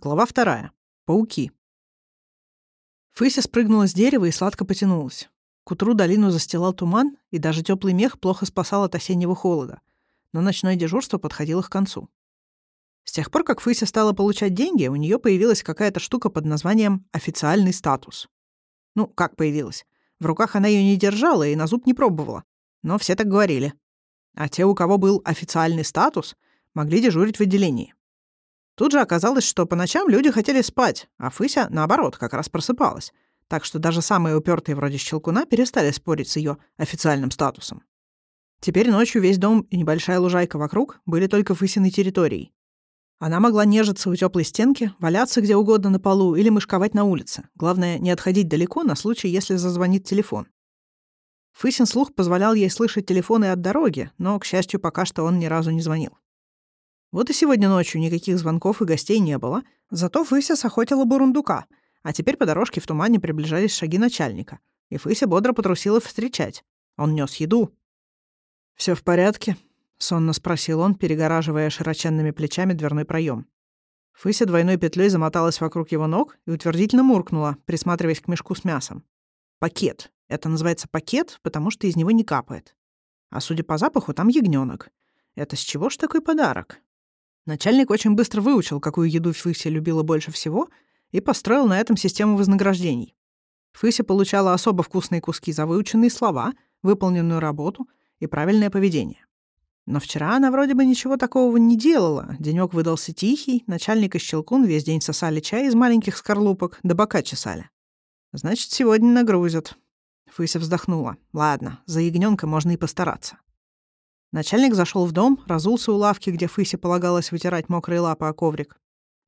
Глава вторая. Пауки. Фыся спрыгнула с дерева и сладко потянулась. К утру долину застилал туман, и даже теплый мех плохо спасал от осеннего холода. Но ночное дежурство подходило к концу. С тех пор, как Фыся стала получать деньги, у нее появилась какая-то штука под названием «официальный статус». Ну, как появилась? В руках она ее не держала и на зуб не пробовала. Но все так говорили. А те, у кого был официальный статус, могли дежурить в отделении. Тут же оказалось, что по ночам люди хотели спать, а Фыся, наоборот, как раз просыпалась. Так что даже самые упертые вроде Щелкуна перестали спорить с ее официальным статусом. Теперь ночью весь дом и небольшая лужайка вокруг были только Фысиной территорией. Она могла нежиться у теплой стенки, валяться где угодно на полу или мышковать на улице. Главное, не отходить далеко на случай, если зазвонит телефон. Фысин слух позволял ей слышать телефоны от дороги, но, к счастью, пока что он ни разу не звонил. Вот и сегодня ночью никаких звонков и гостей не было, зато Фыся сохотила бурундука, а теперь по дорожке в тумане приближались шаги начальника, и Фыся бодро потрусила встречать. Он нес еду. Все в порядке?» — сонно спросил он, перегораживая широченными плечами дверной проем. Фыся двойной петлей замоталась вокруг его ног и утвердительно муркнула, присматриваясь к мешку с мясом. «Пакет. Это называется пакет, потому что из него не капает. А судя по запаху, там ягненок. Это с чего ж такой подарок?» Начальник очень быстро выучил, какую еду Фыся любила больше всего, и построил на этом систему вознаграждений. Фыся получала особо вкусные куски за выученные слова, выполненную работу и правильное поведение. Но вчера она вроде бы ничего такого не делала. Денёк выдался тихий, начальник и Щелкун весь день сосали чай из маленьких скорлупок, да бока чесали. Значит, сегодня нагрузят. Фыся вздохнула. Ладно, за ягнёнка можно и постараться. Начальник зашел в дом, разулся у лавки, где Фысе полагалось вытирать мокрые лапы о коврик.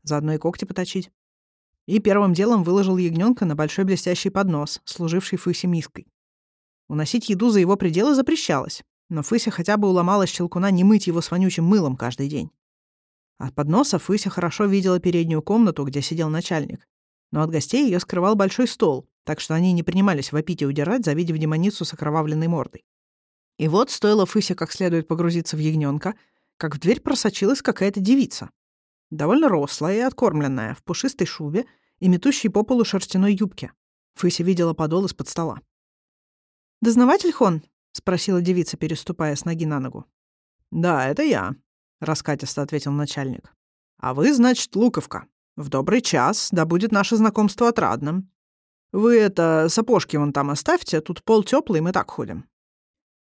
Заодно и когти поточить. И первым делом выложил ягненка на большой блестящий поднос, служивший Фысе миской. Уносить еду за его пределы запрещалось, но Фыся хотя бы уломала щелкуна не мыть его с вонючим мылом каждый день. От подноса Фыся хорошо видела переднюю комнату, где сидел начальник. Но от гостей ее скрывал большой стол, так что они не принимались вопить и удирать, завидев демоницу с окровавленной мордой. И вот стоило Фысе как следует погрузиться в ягненка, как в дверь просочилась какая-то девица. Довольно рослая и откормленная, в пушистой шубе и метущей по полу шерстяной юбке. Фыся видела подол из-под стола. «Дознаватель Хон?» — спросила девица, переступая с ноги на ногу. «Да, это я», — раскатисто ответил начальник. «А вы, значит, Луковка. В добрый час, да будет наше знакомство отрадным. Вы это, сапожки вон там оставьте, тут пол теплый, мы так ходим».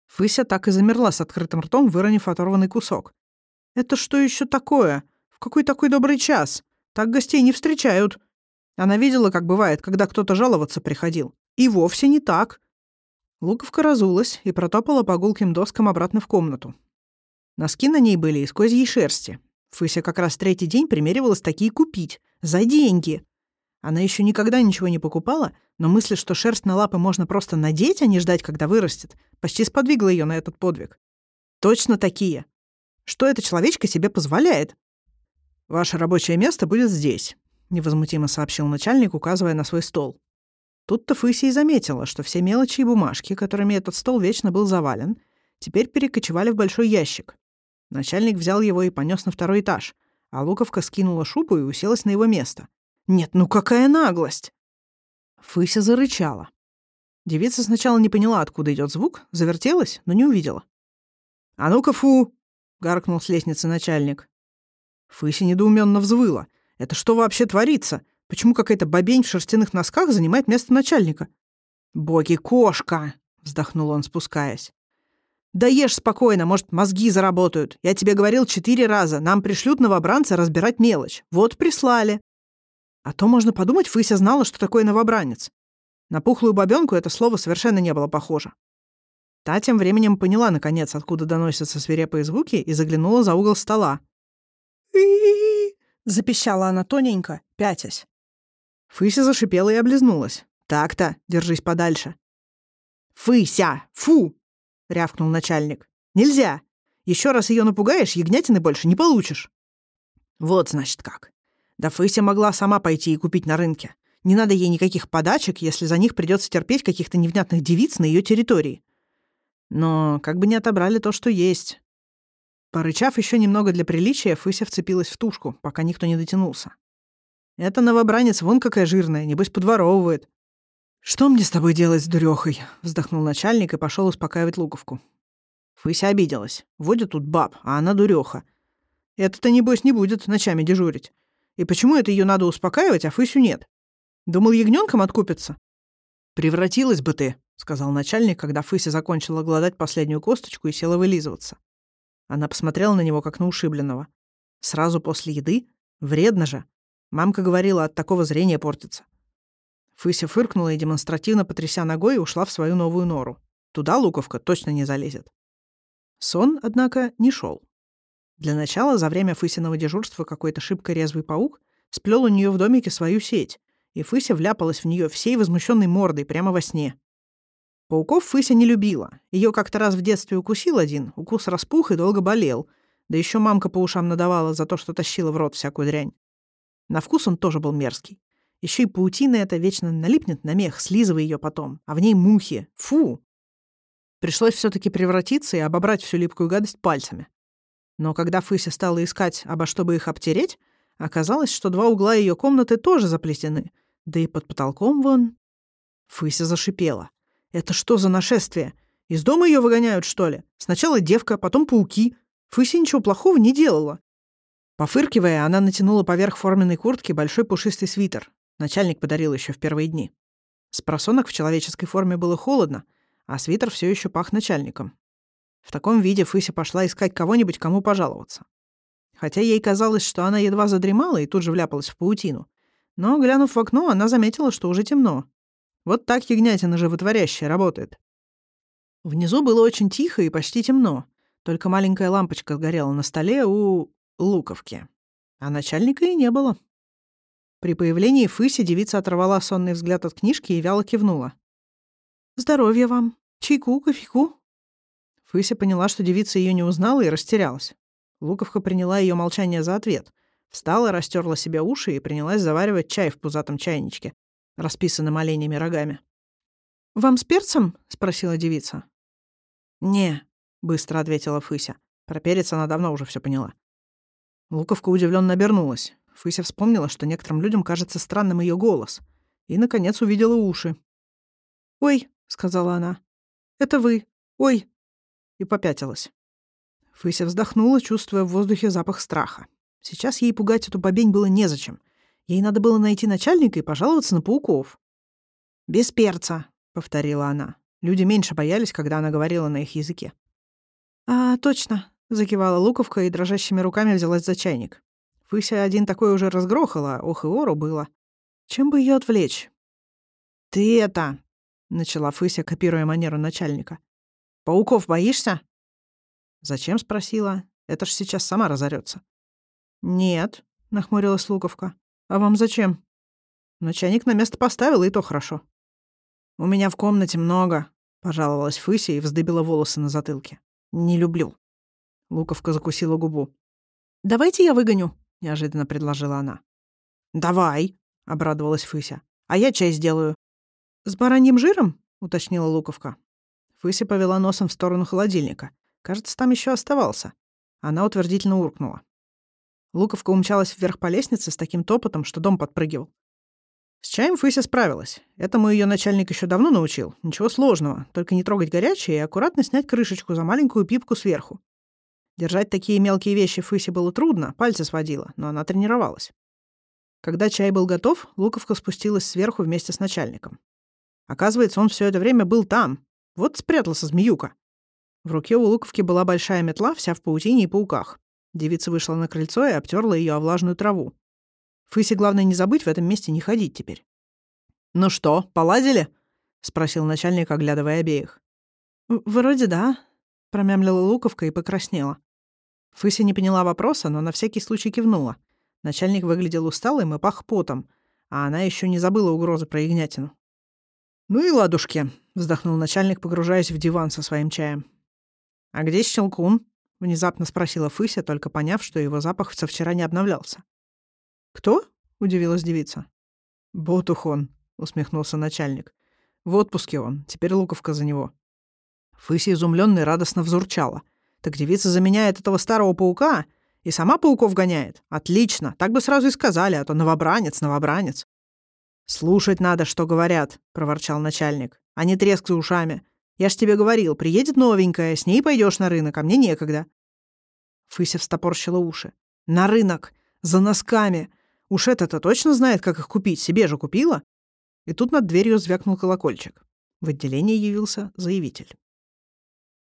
Фыся так и замерла с открытым ртом, выронив оторванный кусок. «Это что еще такое? В какой такой добрый час? Так гостей не встречают». Она видела, как бывает, когда кто-то жаловаться приходил. И вовсе не так. Луковка разулась и протопала по гулким доскам обратно в комнату. Носки на ней были из козьей шерсти. Фыся как раз третий день примеривалась такие купить. За деньги. Она еще никогда ничего не покупала, но мысль, что шерсть на лапы можно просто надеть, а не ждать, когда вырастет, почти сподвигла ее на этот подвиг. Точно такие. Что эта человечка себе позволяет? «Ваше рабочее место будет здесь», — невозмутимо сообщил начальник, указывая на свой стол. Тут-то Фыси и заметила, что все мелочи и бумажки, которыми этот стол вечно был завален, теперь перекочевали в большой ящик. Начальник взял его и понес на второй этаж, а Луковка скинула шубу и уселась на его место. «Нет, ну какая наглость!» Фыся зарычала. Девица сначала не поняла, откуда идет звук, завертелась, но не увидела. «А ну-ка, фу!» — гаркнул с лестницы начальник. Фыся недоуменно взвыла. «Это что вообще творится? Почему какая-то бабень в шерстяных носках занимает место начальника?» «Боги, кошка!» — вздохнул он, спускаясь. «Да ешь спокойно, может, мозги заработают. Я тебе говорил четыре раза. Нам пришлют новобранца разбирать мелочь. Вот прислали». А то можно подумать, Фыся знала, что такое новобранец. На пухлую бабенку это слово совершенно не было похоже. Та тем временем поняла, наконец, откуда доносятся свирепые звуки, и заглянула за угол стола. запищала она тоненько, пятясь. Фыся зашипела и облизнулась. «Так-то, держись подальше». «Фыся! Фу!» — рявкнул начальник. «Нельзя! Еще раз ее напугаешь, ягнятины больше не получишь». «Вот, значит, как. Да Фыся могла сама пойти и купить на рынке. Не надо ей никаких подачек, если за них придется терпеть каких-то невнятных девиц на ее территории. Но как бы не отобрали то, что есть. Порычав еще немного для приличия, Фыся вцепилась в тушку, пока никто не дотянулся. Это новобранец вон какая жирная, небось подворовывает. «Что мне с тобой делать с дурехой? вздохнул начальник и пошел успокаивать Луковку. Фыся обиделась. Водит тут баб, а она дуреха. Это-то, небось, не будет ночами дежурить. И почему это ее надо успокаивать, а Фысю нет? Думал, ягненком откупится? «Превратилась бы ты», — сказал начальник, когда Фыся закончила гладать последнюю косточку и села вылизываться. Она посмотрела на него, как на ушибленного. Сразу после еды? Вредно же. Мамка говорила, от такого зрения портится. Фыся фыркнула и, демонстративно потряся ногой, ушла в свою новую нору. Туда луковка точно не залезет. Сон, однако, не шел. Для начала, за время Фысиного дежурства какой-то шибко резвый паук сплел у нее в домике свою сеть, и Фыся вляпалась в нее всей возмущенной мордой прямо во сне. Пауков Фыся не любила. Ее как-то раз в детстве укусил один, укус распух и долго болел. Да еще мамка по ушам надавала за то, что тащила в рот всякую дрянь. На вкус он тоже был мерзкий. Еще и паутина эта вечно налипнет на мех, слизывая ее потом, а в ней мухи. Фу! Пришлось все таки превратиться и обобрать всю липкую гадость пальцами. Но когда Фыся стала искать, обо что бы их обтереть, оказалось, что два угла ее комнаты тоже заплетены, да и под потолком вон. Фыся зашипела. Это что за нашествие? Из дома ее выгоняют, что ли? Сначала девка, потом пауки. Фыси ничего плохого не делала. Пофыркивая, она натянула поверх форменной куртки большой пушистый свитер. Начальник подарил еще в первые дни. С просонок в человеческой форме было холодно, а свитер все еще пах начальником. В таком виде Фыся пошла искать кого-нибудь, кому пожаловаться. Хотя ей казалось, что она едва задремала и тут же вляпалась в паутину. Но, глянув в окно, она заметила, что уже темно. Вот так ягнятина животворящая работает. Внизу было очень тихо и почти темно. Только маленькая лампочка горела на столе у Луковки. А начальника и не было. При появлении Фыси девица оторвала сонный взгляд от книжки и вяло кивнула. «Здоровья вам. Чайку, кофейку». Фыся поняла, что девица ее не узнала и растерялась. Луковка приняла ее молчание за ответ. Встала, растерла себе уши и принялась заваривать чай в пузатом чайничке, расписанным оленями рогами. «Вам с перцем?» — спросила девица. «Не», — быстро ответила Фыся. Про перец она давно уже все поняла. Луковка удивленно обернулась. Фыся вспомнила, что некоторым людям кажется странным ее голос. И, наконец, увидела уши. «Ой», — сказала она, — «это вы. Ой». И попятилась. Фыся вздохнула, чувствуя в воздухе запах страха. Сейчас ей пугать эту бобень было незачем. Ей надо было найти начальника и пожаловаться на пауков. «Без перца», — повторила она. Люди меньше боялись, когда она говорила на их языке. «А, точно», — закивала Луковка и дрожащими руками взялась за чайник. Фыся один такой уже разгрохала, ох и ору было. Чем бы ее отвлечь? «Ты это...» — начала Фыся, копируя манеру начальника. «Пауков боишься?» «Зачем?» — спросила. «Это ж сейчас сама разорется. «Нет», — нахмурилась Луковка. «А вам зачем?» «Но чайник на место поставила, и то хорошо». «У меня в комнате много», — пожаловалась Фыся и вздыбила волосы на затылке. «Не люблю». Луковка закусила губу. «Давайте я выгоню», — неожиданно предложила она. «Давай», — обрадовалась Фыся. «А я чай сделаю». «С бараньим жиром?» — уточнила Луковка. Фыся повела носом в сторону холодильника. Кажется, там еще оставался. Она утвердительно уркнула. Луковка умчалась вверх по лестнице с таким топотом, что дом подпрыгивал. С чаем Фыся справилась. Этому ее начальник еще давно научил. Ничего сложного. Только не трогать горячее и аккуратно снять крышечку за маленькую пипку сверху. Держать такие мелкие вещи Фысе было трудно, пальцы сводила, но она тренировалась. Когда чай был готов, Луковка спустилась сверху вместе с начальником. Оказывается, он все это время был там. Вот спрятался змеюка. В руке у Луковки была большая метла, вся в паутине и пауках. Девица вышла на крыльцо и обтерла ее о влажную траву. Фысе главное не забыть в этом месте не ходить теперь. «Ну что, поладили?» — спросил начальник, оглядывая обеих. «Вроде да», — промямлила Луковка и покраснела. Фыся не поняла вопроса, но на всякий случай кивнула. Начальник выглядел усталым и пах потом, а она еще не забыла угрозы про ягнятину. «Ну и ладушки», — вздохнул начальник, погружаясь в диван со своим чаем. «А где Щелкун?» — внезапно спросила Фыся, только поняв, что его запах со вчера не обновлялся. «Кто?» — удивилась девица. «Ботухон», — усмехнулся начальник. «В отпуске он, теперь луковка за него». Фыся изумлённо и радостно взурчала. «Так девица заменяет этого старого паука? И сама пауков гоняет? Отлично, так бы сразу и сказали, а то новобранец, новобранец. «Слушать надо, что говорят», — проворчал начальник, — «а не треск за ушами. Я ж тебе говорил, приедет новенькая, с ней пойдешь на рынок, а мне некогда». Фыся встопорщила уши. «На рынок! За носками! Уж это-то точно знает, как их купить, себе же купила!» И тут над дверью звякнул колокольчик. В отделение явился заявитель.